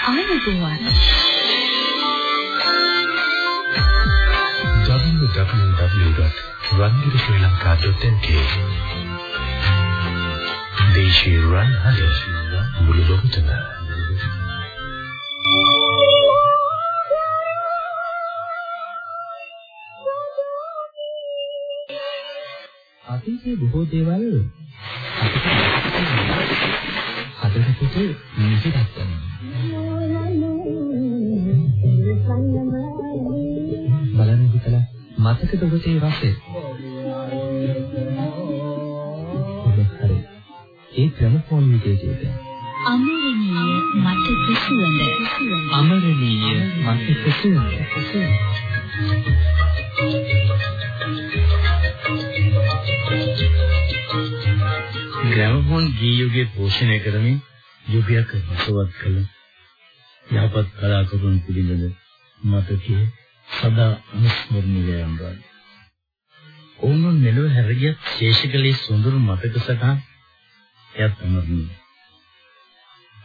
ආයුබෝවන් www.rangirasrilanka.lk දේශීය රන් හද මුළු ලොවටම අතීතයේ බොහෝ දේවල් හදකට නිහිතක් බලන්න හිතලා මතකද ඔබට ඒ රසය? ඔබ හරි. ඒ ග්‍රැමෆෝන් විදේශයේද අමරණීය මතක සුවඳ අමරණීය මතක සුවඳ ග්‍රැමෆෝන් ගී යුගයේ පෝෂණය කරමින් යුගයක් රසවත් කළ යහපත් කලාකරුවන් පිළිබඳ මතකයේ සදා අනුස්මරණීය යනවා. ඔවුන් මෙලොව හැරගිය ශේෂකලේ සොඳුරු මතක සටහන් එයත් අමරණීය.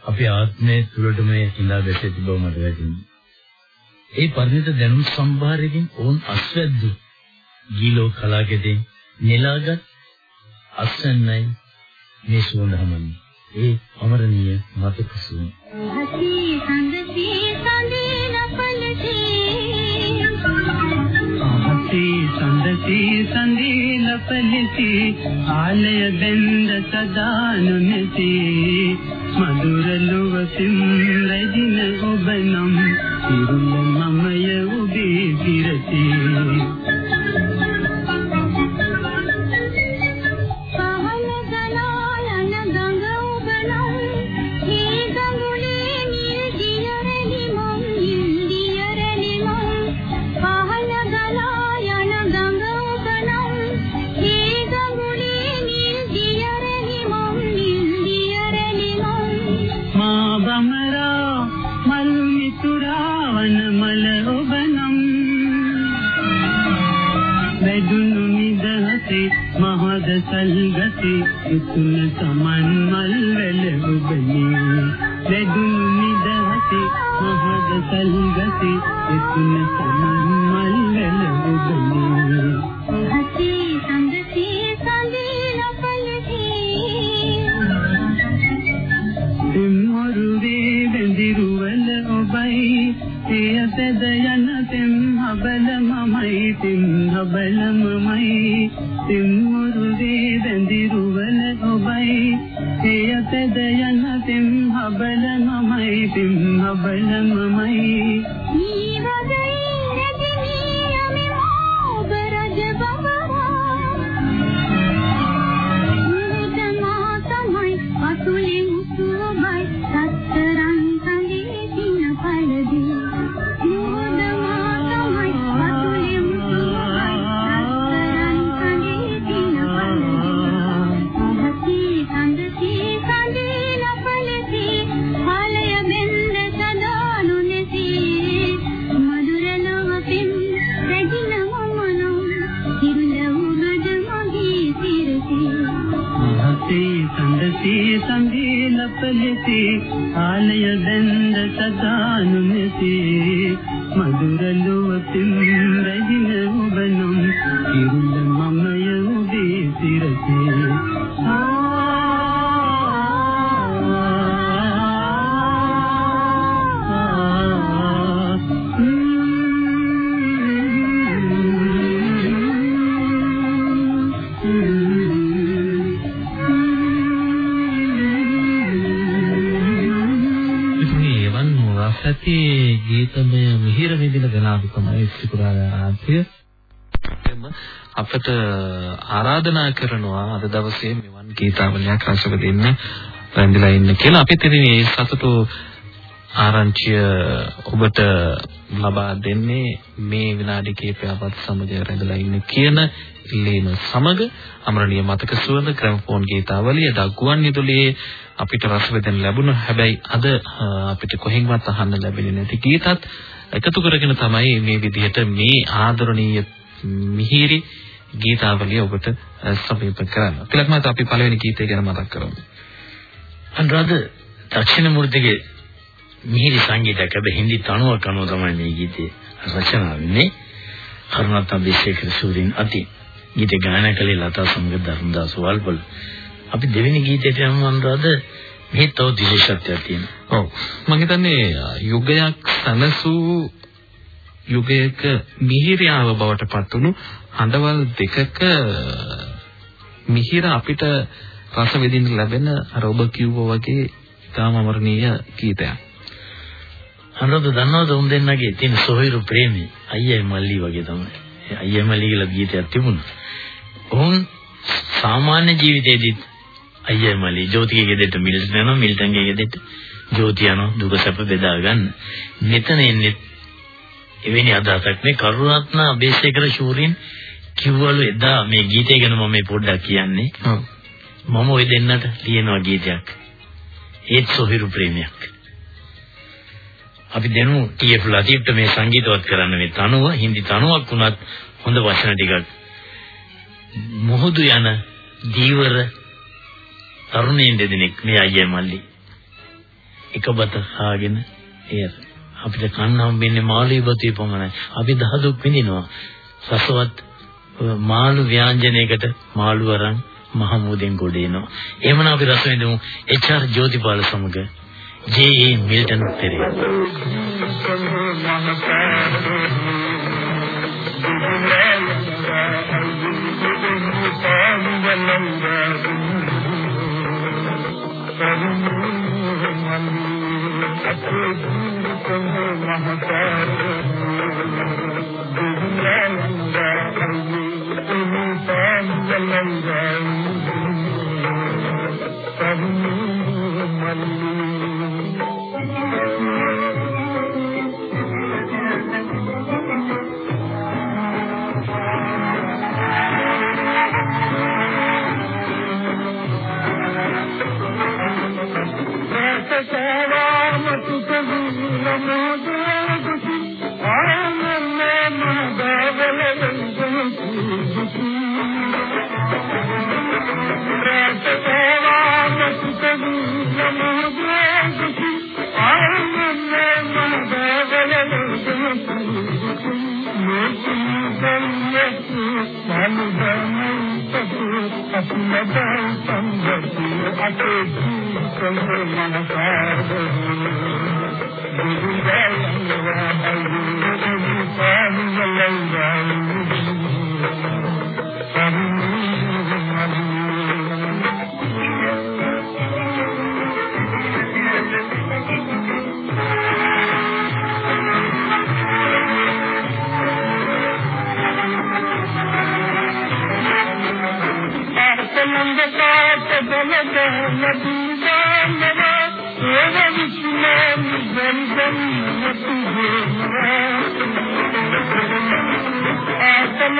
අපේ ආත්මයේ තුළට මේ හිඳා දැසෙති බව මට වැටහෙනවා. ඒ පරිණත දැනුම් සම්භාරයෙන් ඔවුන් අස්වැද්දු ගීලෝ කලාකෙදී නෙලාගත් අස්සන්නයි මේ සුවඳ හමන්නේ. ඒ අමරණීය මතක සුවඳ. ಚಾಂದಿನ ಫಲಿಸಿ ಆಲಯವೆಂದ ಸದಾನು ನುನಿಸಿ ಮಧುರಲುವ ಸಿಂರಜಿನ ಒಬ್ಬನಂ ತಿರುಮಲ මහද සල්ගසේ උතුන සමන් මල් වැල ඔබනේ වැදුණු නිදහසේ මහද සල්ගසේ උතුන සමන් මල් වැල ඔබනේ හසී සංගතී සඳේන පලදී දෙම්මරුවේ බැඳිරුවල ඔබයි. එය පෙද යන තෙම් හබල මමයි තෙම් හබල මමයි දෙම්මරුවේ බැඳිරුවල ඔබයි. එය පෙද යන තෙම් හබල මමයි. තෙම් හබල මමයි රසති ගීතමය මිහිර විදින දනාදු තමයි සිකුරාදා රාත්‍රිය එම අපට ආරාධනා කරනවා අද දවසේ මෙවන් ගීතාවලියක් රසව දෙන්න රැඳිලා ඉන්න කියලා. අපිත් ඉතින් මේ සතුටු ආරංචිය ඔබට ලබා දෙන්නේ මේ විනාඩි කිහිපයවත් සමග රැඳලා ඉන්න කියන ඉල්ලීම සමග අමරණීය මතක සුවඳ ග්‍රැමෆෝන් ගීතාවලිය දග්ගුවන් විදුලියේ අපිට රස වෙදෙන ලැබුණා. හැබැයි අද අපිට කොහෙන්වත් අහන්න ලැබෙන්නේ නැති ගීතත් එකතු කරගෙන තමයි මේ විදිහට මේ ආදරණීය මිහිරි ගීතාවලිය ඔබට සමීප කරන්න. තිලක් මහතා අපි පළවෙනි ගීතය ගැන මතක් කරමු. අනුරාධ දක්ෂිණ මූර්තිගේ මිහිරි සංගීතයක් හැබැයි හින්දි තනුවක් අනුව තමයි මේ ගීතේ රචනා වෙන්නේ. කරුණාත් අභිෂේක සූරින් අති ගීත ගායනා කළේ ලතා සමග ධර්මදාස වල්පොල. අපි දෙවෙනි ගීතයට යමු අනුරාධ මේ තව විශේෂත්වයක් තියෙනවා. ඔව් මම හිතන්නේ යුගයක් සනසූ යුගයක මිහිරියාව බවට පත්වුණු හඬවල් දෙකක මිහිර අපිට රස විඳින්න ලැබෙන අර ඔබ කිව්වා වගේ ඉතාම අමරණීය ගීතයක්. අනුරාධ දන්නවද උන් දෙන්නගේ තියෙන සොහිරු ප්‍රේමී අයියයි මල්ලි වගේ තමයි. අයියයි මල්ලි කියලා ගීතයක් තිබුණා. ඔවුන් සාමාන්‍ය ජීවිතයේදීත් අයියයි මල්ලි ජෝතිගේ ගෙදරට මිල්ටන් යනවා මිල්ටන්ගේ ගෙදරට ජෝති යනවා දුක සැප බෙදා ගන්න. මෙතන එන්නේ එවැනි අදහසක් නේ කරුණාත්ම අබේසේකර ශූරින් කිව්වලු එදා මේ ගීතය ගැන මම මේ පොඩ්ඩක් කියන්නේ. මම ওই දෙන්නට ලියනවා ගීතයක්. ඒත් සොහිරු ප්‍රේමයක්. අපි දෙනු ටීඑෆ් ලතීෆ්ට මේ සංගීතවත් කරන්න මේ තනුව හින්දි තනුවක් වුණත් හොඳ වචන ටිකක්. මොහොදු යන දීවර තරුණයින් දෙදෙනෙක් මේ අයියා මල්ලි. එකබත හාගෙන එය අපිට කන්න හම්බෙන්නේ මාළුවතේ පමණයි. අපි දහදුක් විඳිනවා. රසවත් මාළු ව්‍යංජනයකට මාළු අරන් මහමූදෙන් ගොඩ එනවා. එහෙමනම් අපි රස විඳමු එච්.ආර්. ජෝතිපාල සමග J A. Milton Perera Thank you. Thank you.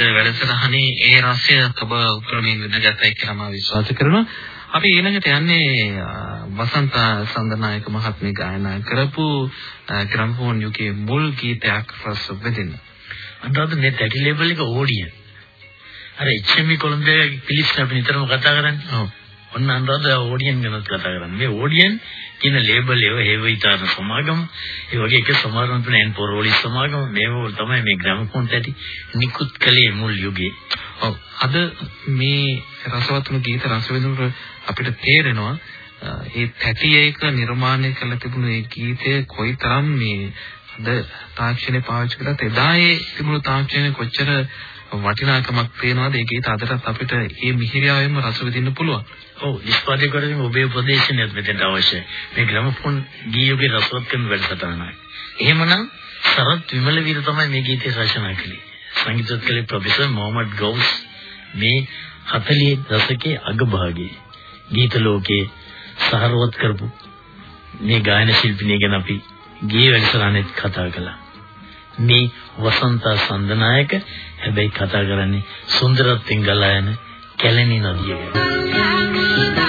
අද වැඩසටහනේ ඒ රසය ඔබ උප්‍රමයෙන් විඳගතයි කියලා මම විශ්වාස කරනවා. අපි ඊළඟට යන්නේ වසන්ත සඳනායක මහත්මිය ගායනා කරපු ග්‍රැම්ෆෝන් යුගයේ මුල් ගීතයක් රස විඳින්න. අන්තවත් මේ තැටි ලේබල් එක ඕඩියන්. අර HMV කොලොම්බියා පිලිස් අපි නිතරම කතා කරන්නේ. ඔව්. ඔන්න අන්තවත් ඕඩියන් ගැන කතා කරන්නේ. මේ ඕඩියන් කියන ලේබල් එක හේවිතාන සමාගම ඒ වගේ එක සමාගම් තුන එන් පොරෝලි සමාගම මේව තමයි මේ ග්‍රැමෆෝන් තැටි නිකුත් කළේ මුල් යුගයේ. ඔව් අද මේ රසවත්තුණු ගීත රස විඳිනකොට අපිට තේරෙනවා අ, ඒ තැටි එක නිර්මාණය කළ තිබුණු ඒ ගීතය කොයිතරම් මේ අද තාක්ෂණය පාවිච්චි කළත් එදා ඒ තිබුණු තාක්ෂණය කොච්චර වටිනාකමක් තියෙනවද ඒ ගීත අදටත් අපිට ඒ මිහිරියාවෙන්ම රස විඳින්න පුළුවන්. ඔව් නිෂ්පාදකවරුන් ඔබේ උපදේශනයත් මෙතෙන්ට අවශ්‍යයි. මේ ග්‍රැමෆෝන් ගීයෝගේ රසවත් කරන වැඩසටහනක්. එහෙමනම් සරත් විමල වීර තමයි මේ ගීතය රචනා කළේ. සංගීතවත් කළේ ප්‍රොෆෙසර් මොහමඩ් ගෞස් මේ 40 දශකයේ අගභාගයේ ගීත ලෝකයේ සහරවත් කරපු මේ ගායන ශිල්පිනිය ගැන අපි ගී වැඩසටහනෙත් කතා කළා. මේ වසන්ත සඳනායක හැබැයි කතා කරන්නේ සුන්දරත්වයෙන් ගලා යන කැලණි නදිය ගැන. Thank you.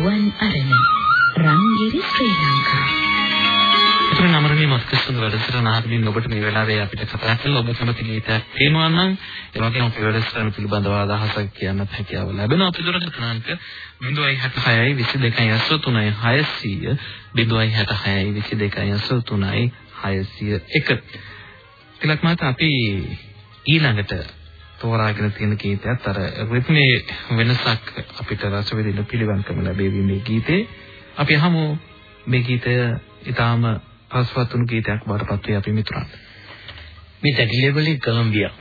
ගුවන් අරණ. රංගිරි ශ්‍රී ලංකා. එතන නමරණී මස්කසුන් වැඩසටහන අහමින් ඔබට මේ වෙලාවේ අපිට කතා කරලා ඔබ කැමති ගීතයක් තියෙනවා නම් ඒ වගේම අපේ වැඩසටහන පිළිබඳව අදහසක් කියන්නත් හැකියාව ලැබෙනවා. අපේ දුරකථන අංක 066 22 600 066 22 601 තිලක් මාත අපි ඊළඟට තෝරාගෙන තියෙන ගීතයත් අර රිද්මේ වෙනසක් අපිට රස විඳින්න පිළිවන්කම ලැබෙවි මේ ගීතේ. අපි අහමු මේ ගීතය ඊටාම රසවත්තුණු ගීතයක් බාටපත් වේ අපි මිතුරන්. මේ තැටි ලේබලේ කොලොම්බියා.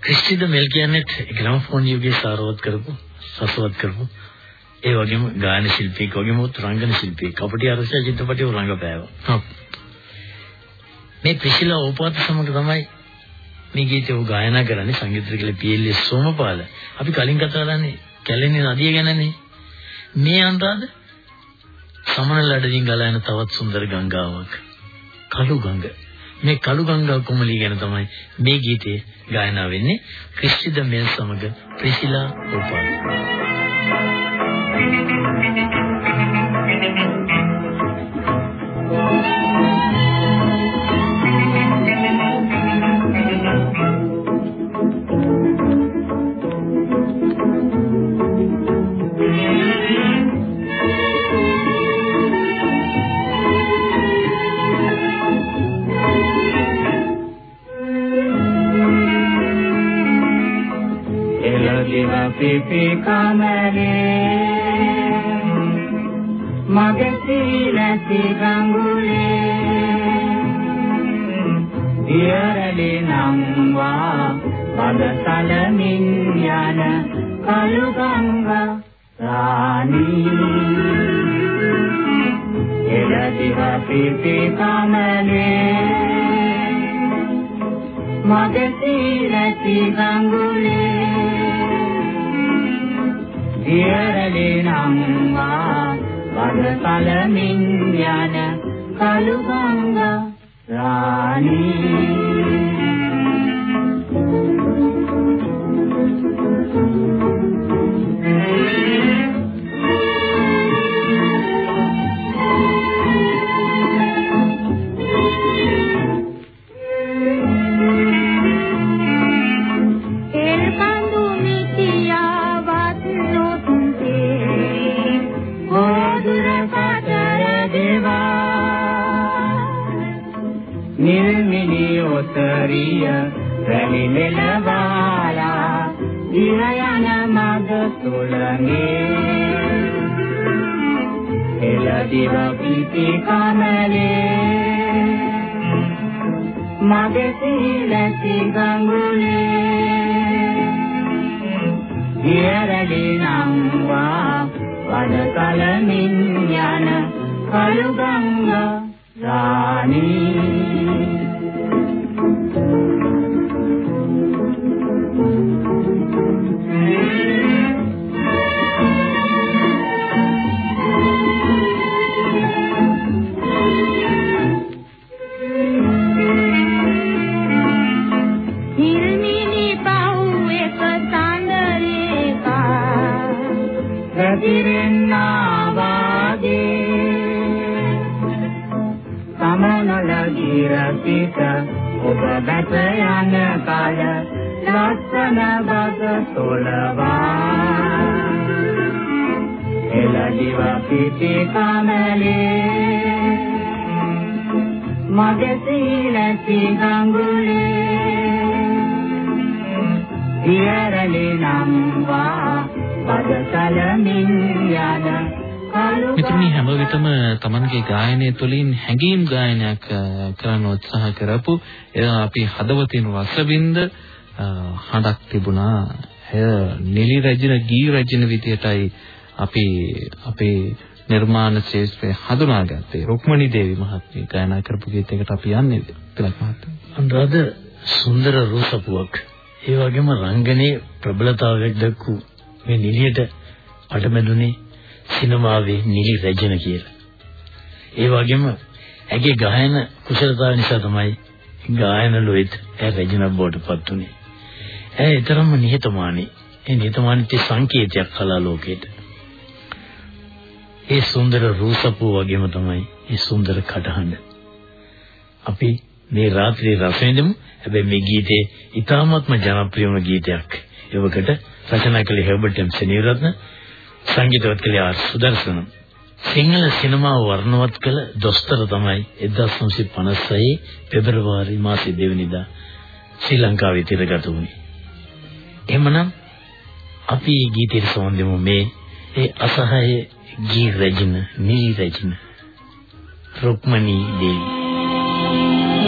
ක්‍රිස්ටිද මෙල් කියන්නේ ග්‍රැමෆෝන් යුගයේ සාරවත් කරපු සසවත් කරපු ඒ වගේම ගායන ශිල්පියෙක් වගේම රංගන ශිල්පියෙක් අපිට අරස චිත්‍රපටයේ රංගපෑවා. මේ ප්‍රිශිලා ඕපාත සමග තමයි මේ ගීතය ඔහු ගායනා කරන්නේ සංගීත කියලා පීඑල්එස් සෝමපාල. අපි කලින් කතා කරන්නේ කැලණි නදිය ගැනනේ. මේ අන්තරද සමනල අඩවින් ගලා යන තවත් සුන්දර ගංගාවක්. කළු ගඟ. මේ කළු ගංගා කුමලිය ගැන තමයි මේ ගීතේ ගායනා වෙන්නේ. ක්‍රිස්ටි දමෙල් සමග ප්‍රිසිලා උපා. එළදිව රැලි මෙලවාලා දින යන මග තුලගේ එළදිව පිපි කමලේ මගේ සීලති ගඟුලේ දියරලි නම්වා වද කලමින් යන කළු ගංගා රාණී. එළදිව පිටි කමලේ මගේ සීලති ගඟුලේ දියරලි නම්වා පද සලමින් යන කළු මිතුරුනි හැම විටම Tamanගේ ගායනය තුළින් හැඟීම් ගායනයක් අ, කරන්න උත්සාහ කරපු එය අපි හදවතින් රසවින්ද අ, හඬක් තිබුණා. එය නිලි රජින ගී රජින විදියටයි අපි අපේ නිර්මාණ ශාස්ත්‍රය හඳුනාගත්තේ. රුක්මනී දේවි මහත්මිය ගායනා කරපු ගීතයකට අපි යන්නේ තිලක් මහත්මිය. අනුරාධ සුන්දර රූපසපුවක්. ඒ වගේම රංගනයේ ප්‍රබලතාවයක් දක්වපු මේ නිලියට අටමැදුනේ සිනමාවේ නිලි රැජන කියලා. ඒ වගේම ඇගේ ගායන කුසලතාව නිසා තමයි ගායන ලොයිත් ඇය රැජනක් බවට පත් වුනේ. ඇය ඊතරම්ම නිහතමානී. ඒ නිහතමානීත්වයේ සංකේතයක් කලා ලෝකයට. ඒ සුන්දර රූපසපුව වගේම තමයි ඒ සුන්දර කටහඬ. අපි මේ රාත්‍රියේ රස විඳමු. හැබැයි මේ ගීතේ ඉතාමත්ම ජනප්‍රිය වුණ ගීතයක්. ඒවකට රචනා කළේ හෙබර්ට් එම් සෙනීරත්න, සංගීතවත් කළේ ආර් සුදර්ශන. සිංහල සිනමාව වර්ණවත් කළ දොස්තර තමයි 1956 පෙබරවාරි මාසයේ දෙවනිදා ශ්‍රී ලංකාවේ තිරගත වුණේ. එහෙමනම් අපි මේ ගීතයට සම්බන්ධ මේ ඒ අසහාය ගී රජින, නී රජින, රුක්මනී දේවී.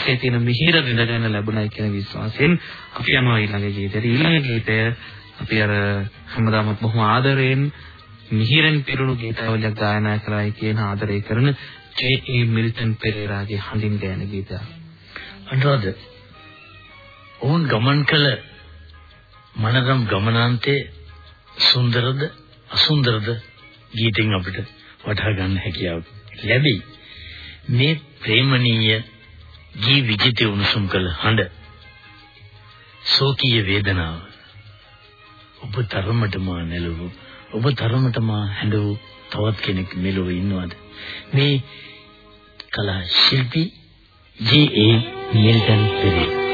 රසයේ තියෙන මිහිර විඳ ගන්න ලැබුණයි කියන විශ්වාසයෙන් අපි යනවා ඊළඟ ගීතයට. ඊළඟ ගීතය අපි අර හැමදාම බොහොම ආදරයෙන් මිහිරෙන් පිරුණු ගීතවලක් ගායනා කරයි කියන ආදරය කරන ජේ.ඒ. මිල්ටන් පෙරේරාගේ හඳින් ගෑන ගීතය. අනුරාධ ඔවුන් ගමන් කළ මනරම් ගමනාන්තයේ සුන්දරද අසුන්දරද ගීතෙන් අපිට වටහා ගන්න හැකියාව ලැබෙයි. මේ ප්‍රේමණීය ජී විජිතය උණුසුම් කළ හඬ. සෝකීය වේදනාව. ඔබ තරමටම නැලවු. ඔබ තරමටම හැඬවු. තවත් කෙනෙක් මෙලොව ඉන්නවද? මේ කලා ශිල්පී ජී.ඒ. මිල්ටන් පෙරේරා.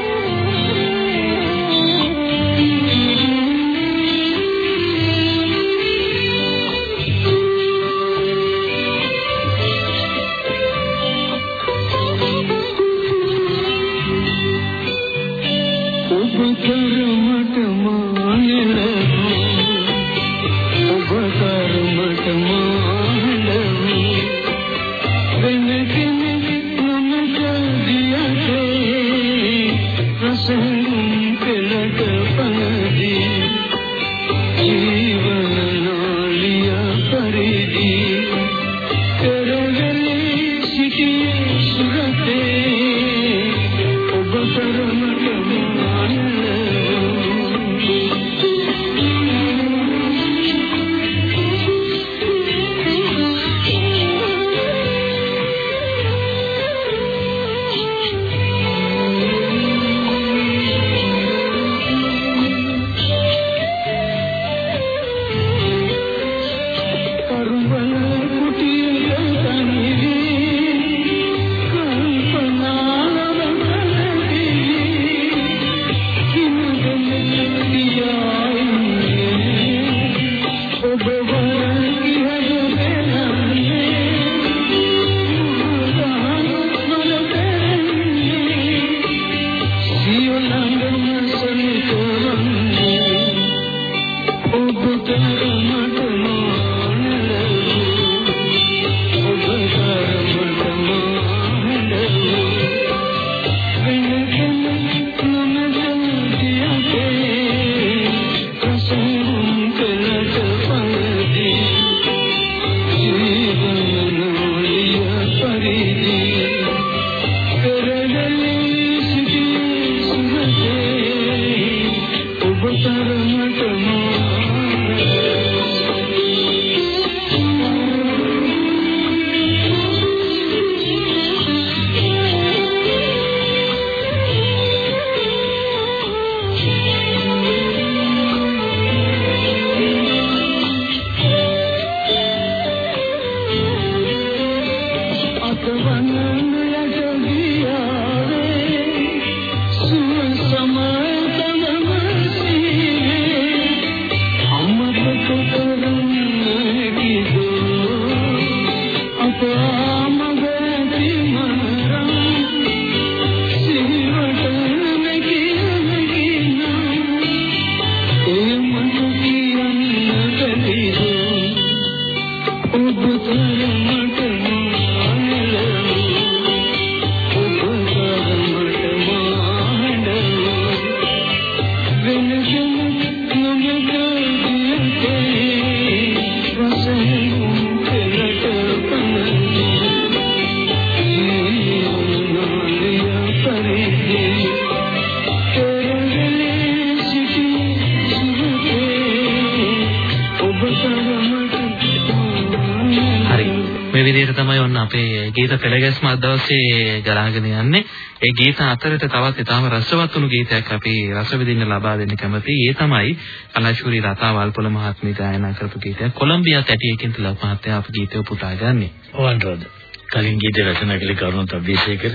ගීත පෙළගැස්ම අද දවසේ ගලාගෙන යන්නේ. ඒ ගීත අතරට තවත් ඊටාම රසවත් වුණු ගීතයක් අපි රස විඳින්න ලබා දෙන්න කැමතියි. ඒ තමයි කලාශූරී රතා වල්පොල මහත්මිය ගායනා කරපු ගීතයක්. කොලොම්බියා තැටියකින් තිලක් මහත්තයා අපේ ගීතය පුටා ගන්නේ. ඕවන්රෝද. කලින් ගීත රචනා කළේ කරුණාත අබේසේකර,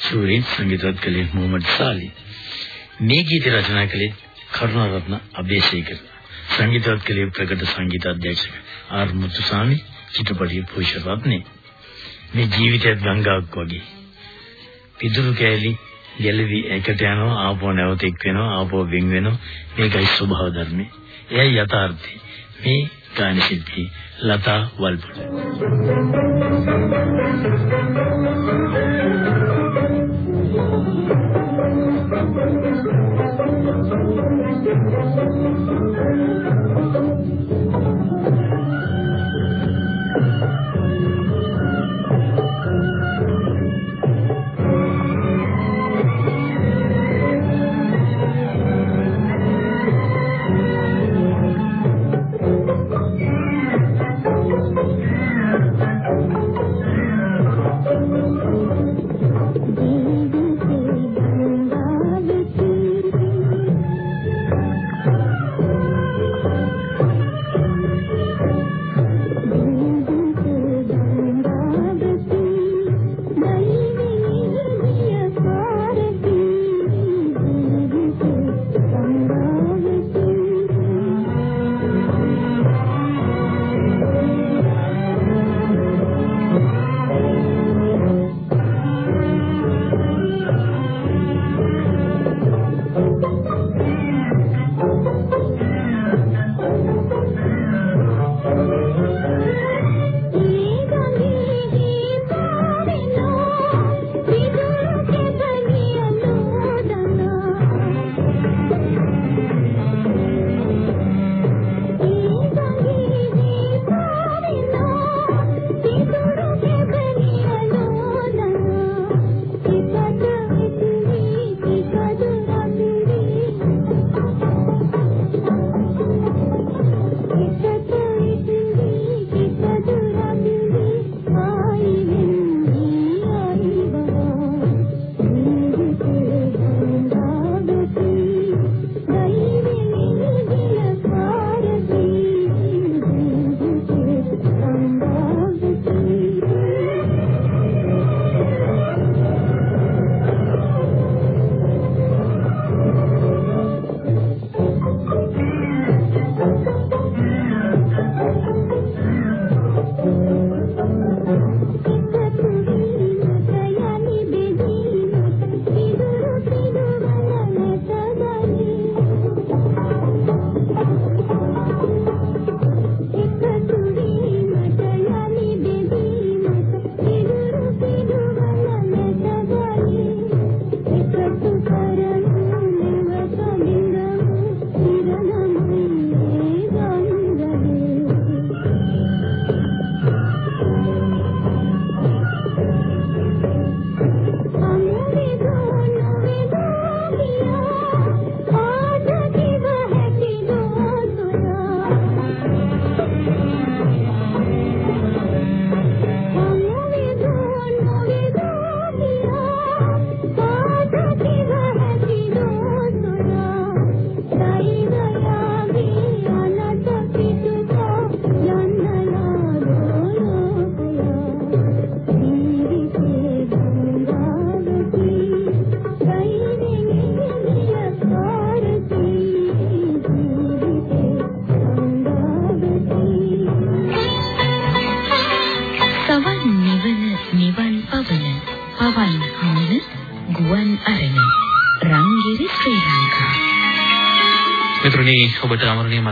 ශූරී සංගීතවත් කළේ මොහමඩ් සාලි. මේ ගීත රචනා කළේ කරුණාරත්න අබේසේකර. සංගීතවත් කළේ ප්‍රකට සංගීත අධ්‍යක්ෂක ආර් මුතුසාමි චිත්‍රපටයේ පෝෂකවත්නේ මේ ජීවිතයත් ගංගාවක් වගේ. පිදුරු කෑලි ගැලවි එකට යනවා ආපහු නැවත එක් වෙනවා ආපහු වෙන් වෙනවා මේකයි ස්වභාව ධර්මය. එයයි යථාර්ථය. මේ ගායන ශිල්පී ලතා වල්පොල. මිත්‍රනි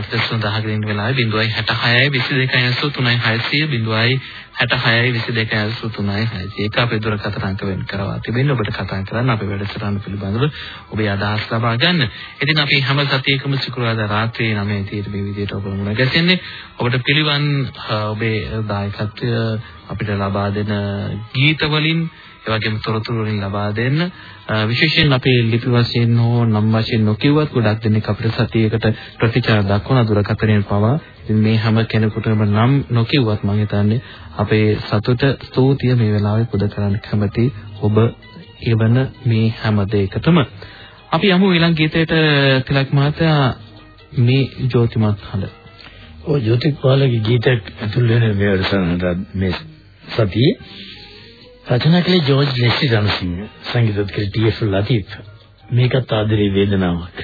අමරණීය මතක සඳහන් දෙන්න වෙලාවේ 066 22 600 066 22 600 ඒක අපේ දුරකථන අංක වෙන් කරවා තිබෙන්නේ ඔබට කතා කරන්න අපේ වැඩසටහන පිළිබඳව ඔබේ අදහස් ලබා ගන්න. ඉතින් අපි හැම සතියකම සිකුරාදා රාත්‍රියේ 9:30 මේ විදිහට ඔබ මුණ ගැසෙන්නේ. ඔබට පිළිවන් ඔබේ දායකත්වය අපිට ලබා දෙන ගීත වලින් ඒ වගේම තොරතුරු වලින් ලබා දෙන්න. විශේෂයෙන් අපේ ලිපි වශයෙන් හෝ නම් වශයෙන් නොකියුවත් ගොඩක් දෙනෙක් අපිට සතියේකට ප්‍රතිචාර දක්වන දුරකථනයෙන් පවා ඉතින් මේ හැම කෙනෙකුටම නම් නොකියුවත් මම හිතන්නේ අපේ සතුට ස්තුතිය මේ වෙලාවේ පුද කරන්න කැමති ඔබ එවන මේ හැම දෙයකටම. අපි යමු ඊළඟ ගීතයට තිලක් මහත්තයා මේ ජෝතිමත් හඬ. ඔය ජෝතික් පාලගේ ගීතයක් ඇතුල් වෙන මේ වැඩසටහනට මේ සතියේ. රචනා කළේ ජෝර්ජ් ලෙස්ලි රණසිංහ සංගීතත් කළේ ටී.එෆ්. ලතීෆ්. මේකත් ආදරේ වේදනාවක්.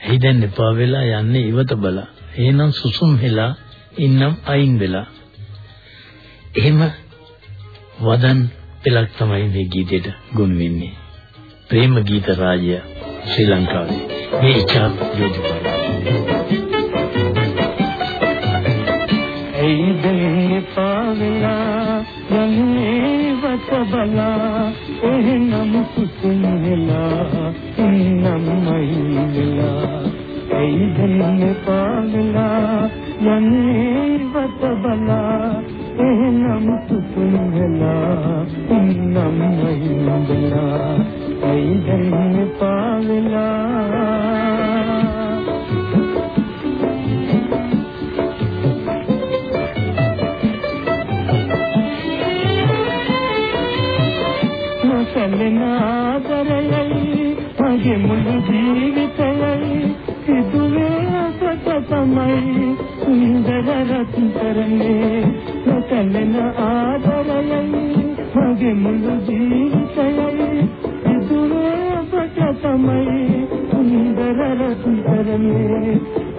එහි දැන් එපා වෙලා යන්නේ ඉවත බලා? එහෙනම් සුසුම් වෙලා ඉන්නම් අයින් වෙලා. එහෙම වදන් පෙළක් තමයි මේ ගීතයට ගොනු වෙන්නේ. ප්‍රේම ගීත රාජ්‍ය ශ්‍රී ලංකාවේ. මේ ඉච්ඡා යෝධිපාල ඇයි දෙන්නේ පාවෙලා යන්නේ? වත බලා එහෙනම් කුසුම් වෙලා ඉන්නම් මයි වෙලා. ඇයි දෙන්නේ පාවෙලා යන්නේ වත බලා එහෙනම් කුසුම් වෙලා ඉන්නම් මයි වෙලා. ඇයි දෙන්නේ පාවෙලා නොසැලෙන ආදරයයි මගේ මුළු ජීවිතයයි සිදුවේ අපට තමයි. සුන්දර රත්තරනේ නොසැලෙන ආදරයයි මගේ මුළු ජීවිතයයි සිදුවේ අපට තමයි. සුන්දර රත්තරනේ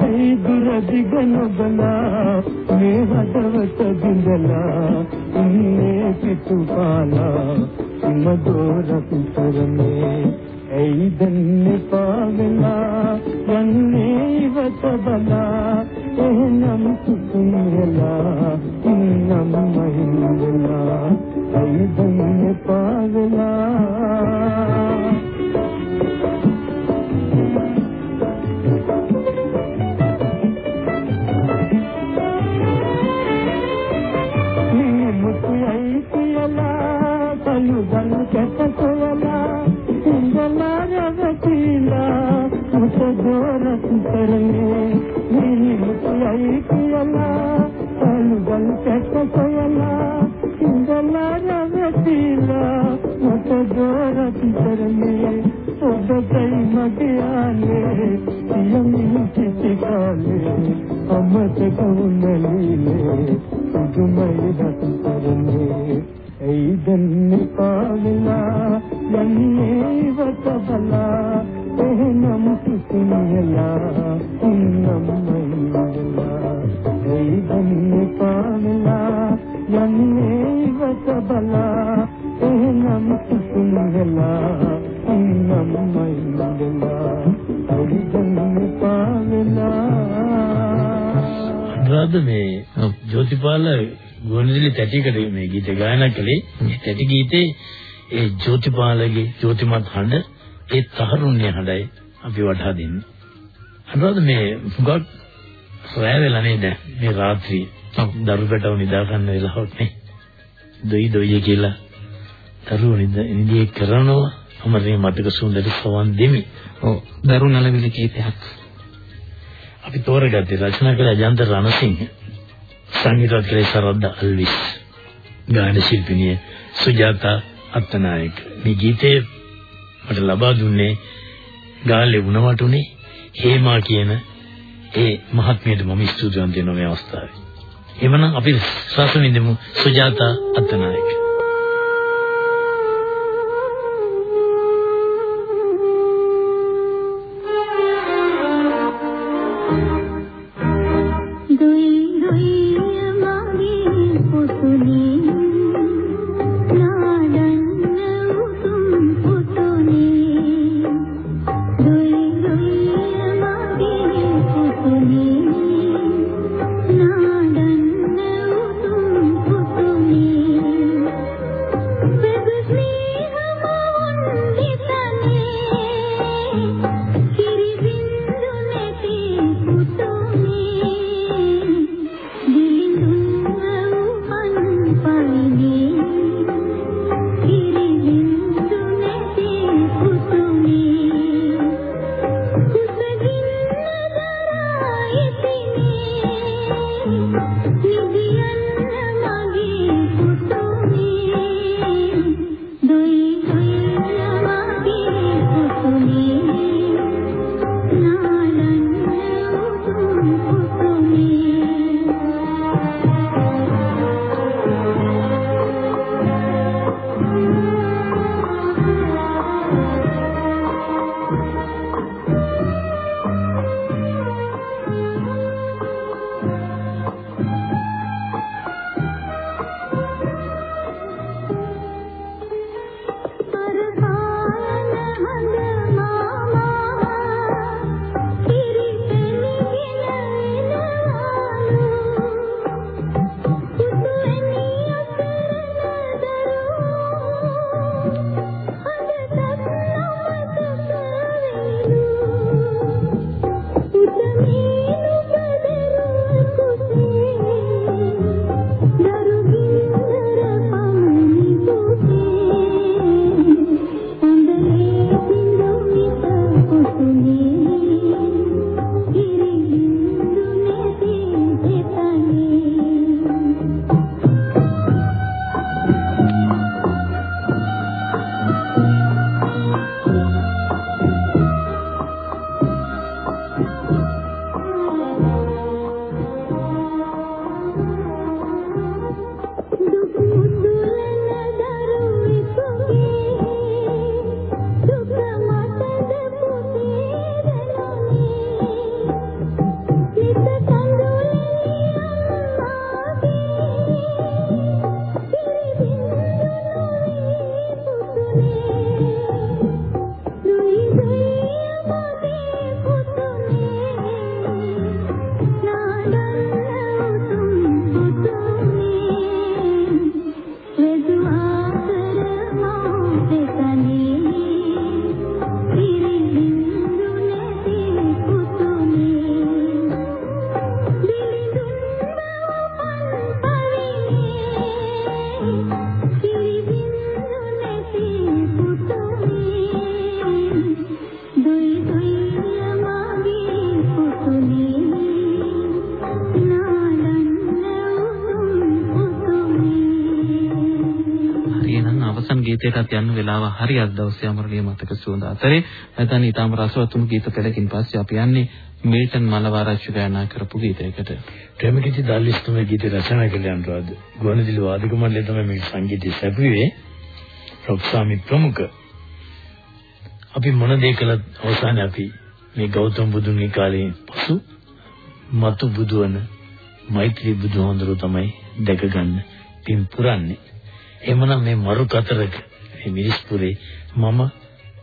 ඒ දුර දිග නොබලා මේ හදවත බිඳලා ඉන්නේ පිටුපාලා මදෝරත් කරනේ ඇයි දන්නේ පාවෙලා යන්නේ ඉවත බලා එහෙනම් කුසුම් වෙලා ඉන්නම් මහින්දලා ඇයි දන්නේ පාවෙලා රවතිලා මුත දොරත් කරන්නේ මිනි මුතුයි කියලා කලුගල් කැට කොයලා ඉඳලා රවතිලා මුත දොරත් කරන්නේ ඔබයි මගේ ආනේ යමින් කිසි කාලේ අමතක වුණලීනේ සුදුමයි රත් කරන්නේ ඇයි දන්නේ පාවෙලා යන්නේ වත බලා එහෙනම් කිසිමලා ඉන්නම් මයින්දලා ඇයි දන්නේ පාවෙලා යන්නේ වත බලා එහෙනම් කිසිමලා ඉන්නම් මයින්දලා ඇයි දන්නේ පාවෙලා අනුරාධ මේ ජෝතිපාල ගුවන්විදුලි තැටියකට මේ ගීත ගායනා කළේ? මේ තැටි ගීතේ ඒ ජෝතිපාලගේ ජෝතිමත් හඬ ඒ තහරුණ්‍ය හඬයි අපි වටහා දෙන්නේ. අනුරාධ මේ හුඟක් රැය වෙලා නේද? මේ රාත්‍රියේ දරුකටව නිදා ගන්න වෙලාවක් නේ. දොයි දොයි කියලා දරුවෝ නිදියේ කරනවා. අමරේ මතක සුන්දර සවන් දෙමි. ඔව්. දරු නලවිලි ගීතයක් අපි තෝරගත්තේ රචනා කළ අජන්ත රණසිංහ සංගීතවත් කළේ සරද්ද අල්විස් ගායන ශිල්පිනිය සුජාතා අත්තනායක මේ ගීතය මට ලබා දුන්නේ ගාල්ලේ වුණවටුනේ හේමා කියන ඒ මහත්මියට මම ස්තුතිවන්ත වෙනවා මේ අවස්ථාවේ. එවනම් අපි රස විඳමු සුජාතා අත්තනායක. යන්න වෙලාව හරියක් දවසේ අමරණීය මතක සුවඳ අතරේ නැත්නම් ඊටම රසවත්තුණු ගීත පෙළකින් පස්සේ අපි යන්නේ මිල්ටන් මලවාරච්චි ගායනා කරපු ගීතයකට. ප්‍රේමකිති දල්ලිස් තමයි ගීත රචනා කළේ අනුරාධ. ගුවන්විදුලි වාදක මණ්ඩලය තමයි මේ සංගීතය සැපුවේ. රොක්සාමි ප්‍රමුඛ. අපි මොන දේ කළත් අවසානයේ අපි මේ ගෞතම බුදුන්ගේ කාලේ පසු මතු බුදුවන මෛත්‍රී බුදුහොඳුරු තමයි දැක ගන්න පින් පුරන්නේ. එhmenan මේ මරු කතරක මේ මිරිස්පුරේ මම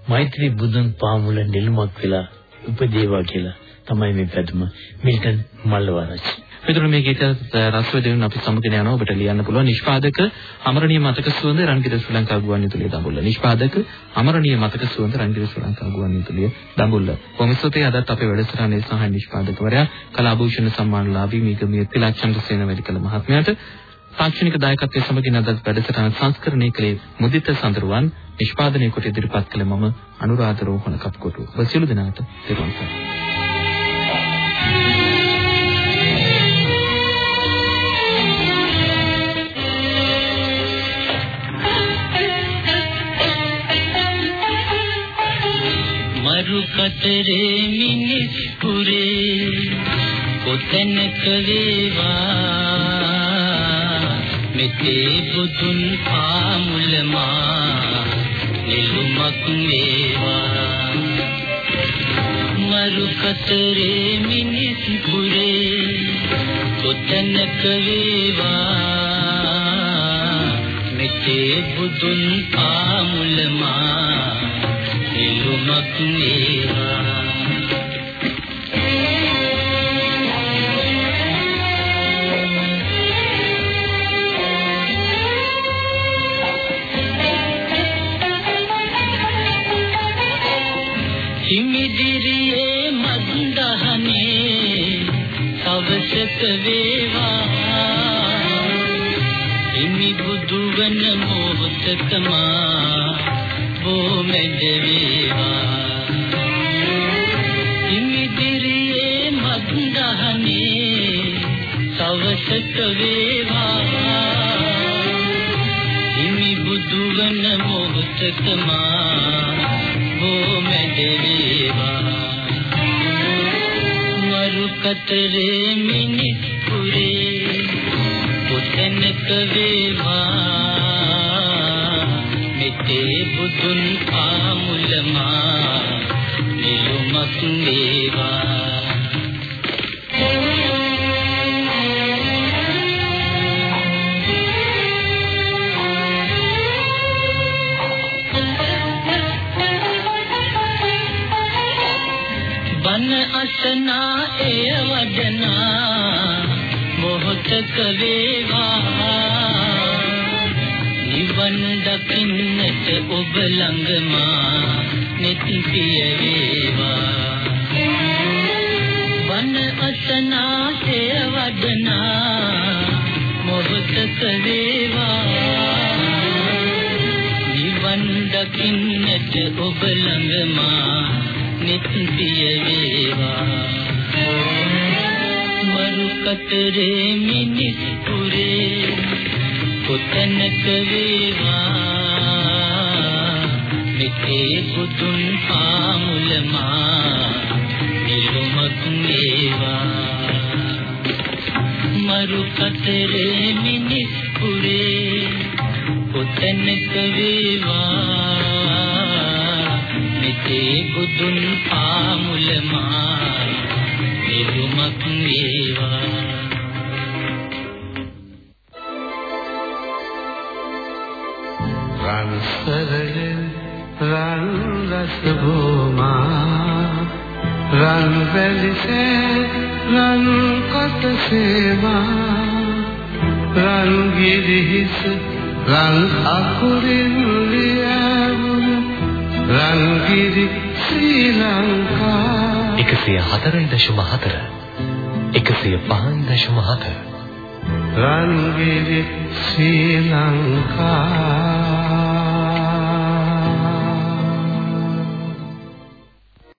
මෛත්‍රී බුදුන් පාමුල නිල්මක් වෙලා උපදේවා කියලා තමයි මේ පැතුම මිල්ටන් මල්ලවරච්චි. මෙතන මේ ගීත රස වෙදින අපි සමගින යනවා. ඔබට ලියන්න පුළුවන් නිෂ්පාදක අමරණීය මතක සුවඳ රන්ගිර ශ්‍රී ලංකා ගුවන්විදුලිය දඹුල්ල. නිෂ්පාදක අමරණීය මතක සුවඳ රන්ගිර ශ්‍රී ලංකා ගුවන්විදුලිය දඹුල්ල. කොමිසතේ අදත් අපේ වැඩසටහනේ සහාය නිෂ්පාදකවරයා කලාභූෂණ සම්මානලාභී මිගමිය තිලක්ෂණ වෙලිකල මහත්මයාට තාක්ෂණික දායකත්වයේ සමගින් අද වැඩසටහන සංස්කරණය කළේ මුදිත සඳරුවන් නිෂ්පාදනය කොට ඉදිරිපත් කළ මම අනුරාධ රෝහණ කප්කොටු. ඔබ සියලු දෙනාට තෙරුවන් සරණයි. මරු කතරේ මිනිස් පුරේ කොතැනක වේවා මෙතේ බුදුන් ආමුලමා නිලුමක් වේවා. මරු කතරේ මිනිස් පුරේ කොතැනක වේවා? මෙතේ බුදුන් ආමුලමා නිලුමක් වේවා. හිමිදිරියේ මන්දහනේ සවසක වේවා. හිමි බුදුවන මොහොතකමා බොමෙඩ වේවා. හිමිදිරියේ මන්දහනේ සවසක වේවා. හිමි බුදුවන මොහොතකමා බොමෙඩ වේවා මරු කතරේ මිනිස් පුරේ කොතැනක වේවා. මෙතේ බුදුන් ආමුලමා නිලුමක් වේවා. අසනා එය වදනා මොහොතක වේවා නිවන් දකින්නට ඔබ ළඟමා නිතිය වේවා බන අසනා එය වදනා මොහොතක වේවා නිවන් දකින්නට ඔබ ළඟමා නිතිය වේවා මරු කතරේ මිනිස් පුරේ කොතැනක වේවා. මෙතේ බුදුන් පාමුලමා නිලුමක් වේවා. මරු කතරේ මිනිස් පුරේ කොතැනක වේවා. මෙතේ බුදුන් පාමුලමා නිලුමක් වේවා. රන් සරල රන් රස භූමා රන් වැලිසේ රන් කොට සේවා රන් ගිරිහිස රන් අකුරින් ලියවුන රන් ගිරි ශ්‍රී ලංකා. 104.4 105.4 රන් ගිරි ශ්‍රී ලංකා